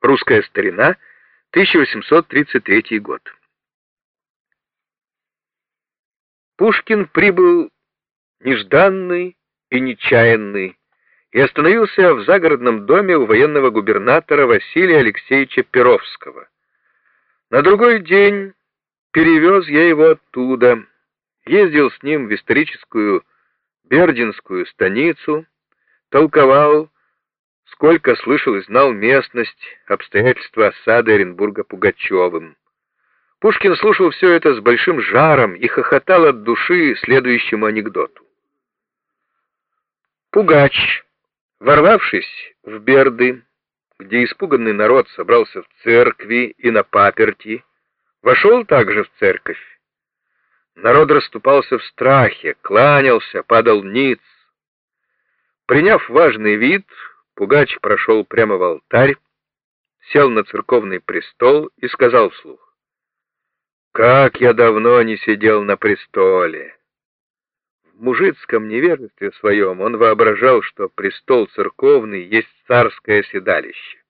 Русская старина, 1833 год. Пушкин прибыл нежданный и нечаянный и остановился в загородном доме у военного губернатора Василия Алексеевича Перовского. На другой день перевез я его оттуда, ездил с ним в историческую Бердинскую станицу, толковал, сколько слышал и знал местность, обстоятельства осады Оренбурга Пугачевым. Пушкин слушал все это с большим жаром и хохотал от души следующему анекдоту. Пугач, ворвавшись в Берды, где испуганный народ собрался в церкви и на паперти, вошел также в церковь. Народ расступался в страхе, кланялся, падал ниц. Приняв важный вид, Пугач прошел прямо в алтарь, сел на церковный престол и сказал вслух, как я давно не сидел на престоле. В мужицком невежестве своем он воображал, что престол церковный есть царское седалище.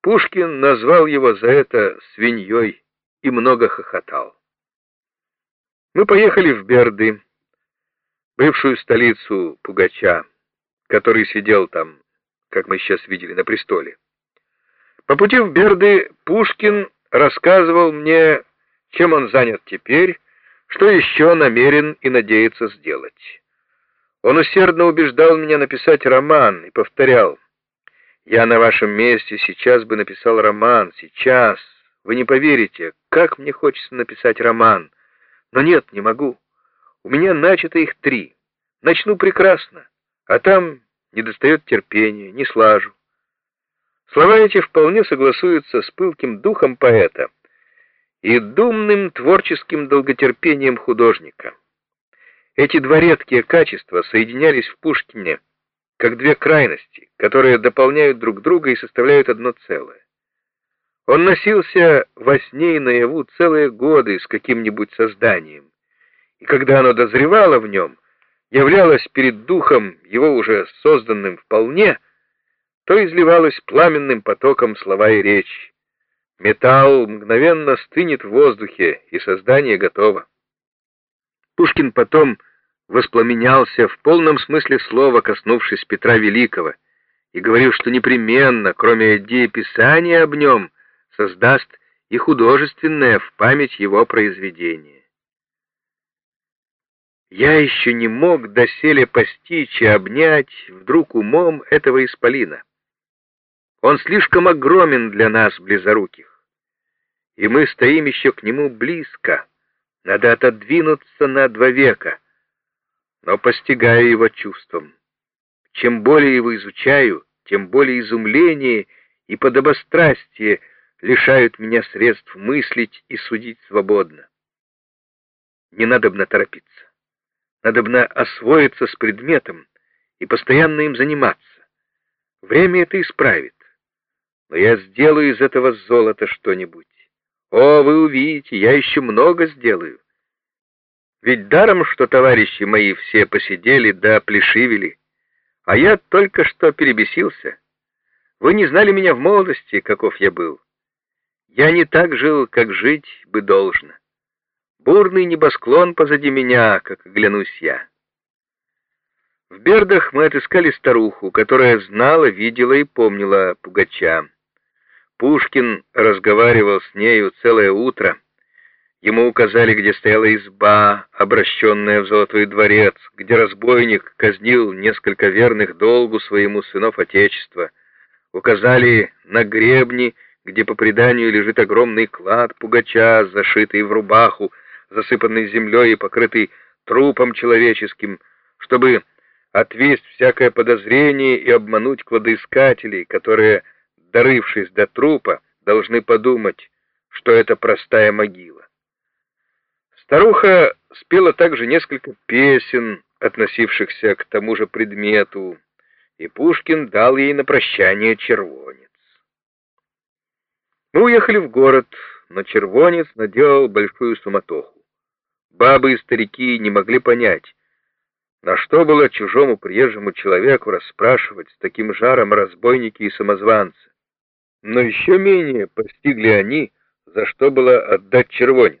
Пушкин назвал его за это свиньей и много хохотал. Мы поехали в Берды, бывшую столицу Пугача, который сидел там, как мы сейчас видели, на престоле. По пути в Берды Пушкин рассказывал мне чем он занят теперь, что еще намерен и надеется сделать. Он усердно убеждал меня написать роман и повторял, «Я на вашем месте сейчас бы написал роман, сейчас. Вы не поверите, как мне хочется написать роман. Но нет, не могу. У меня начато их три. Начну прекрасно, а там не достает терпения, не слажу». Слова эти вполне согласуются с пылким духом поэта — и думным творческим долготерпением художника. Эти два редкие качества соединялись в Пушкине как две крайности, которые дополняют друг друга и составляют одно целое. Он носился во сне и наяву целые годы с каким-нибудь созданием, и когда оно дозревало в нем, являлось перед духом его уже созданным вполне, то изливалось пламенным потоком слова и речь, Металл мгновенно стынет в воздухе, и создание готово. Пушкин потом воспламенялся в полном смысле слова, коснувшись Петра Великого, и говорил, что непременно, кроме идеи писания об нем, создаст и художественное в память его произведение. Я еще не мог доселе постичь и обнять вдруг умом этого исполина. Он слишком огромен для нас, близоруких и мы стоим еще к нему близко. Надо отодвинуться на два века, но постигаю его чувством. Чем более его изучаю, тем более изумление и подобострастие лишают меня средств мыслить и судить свободно. Не надо бы торопиться. Надо бы освоиться с предметом и постоянно им заниматься. Время это исправит. Но я сделаю из этого золота что-нибудь. О, вы увидите, я еще много сделаю. Ведь даром, что товарищи мои все посидели да плешивели, а я только что перебесился. Вы не знали меня в молодости, каков я был. Я не так жил, как жить бы должно. Бурный небосклон позади меня, как оглянусь я. В Бердах мы отыскали старуху, которая знала, видела и помнила Пугача. Пушкин разговаривал с нею целое утро. Ему указали, где стояла изба, обращенная в Золотой дворец, где разбойник казнил несколько верных долгу своему сынов Отечества. Указали на гребни, где по преданию лежит огромный клад пугача, зашитый в рубаху, засыпанный землей и покрытый трупом человеческим, чтобы отвесть всякое подозрение и обмануть кладоискателей, которые дорывшись до трупа, должны подумать, что это простая могила. Старуха спела также несколько песен, относившихся к тому же предмету, и Пушкин дал ей на прощание червонец. Мы уехали в город, но червонец наделал большую суматоху. Бабы и старики не могли понять, на что было чужому приезжему человеку расспрашивать с таким жаром разбойники и самозванцы. Но еще менее постигли они, за что было отдать червонец.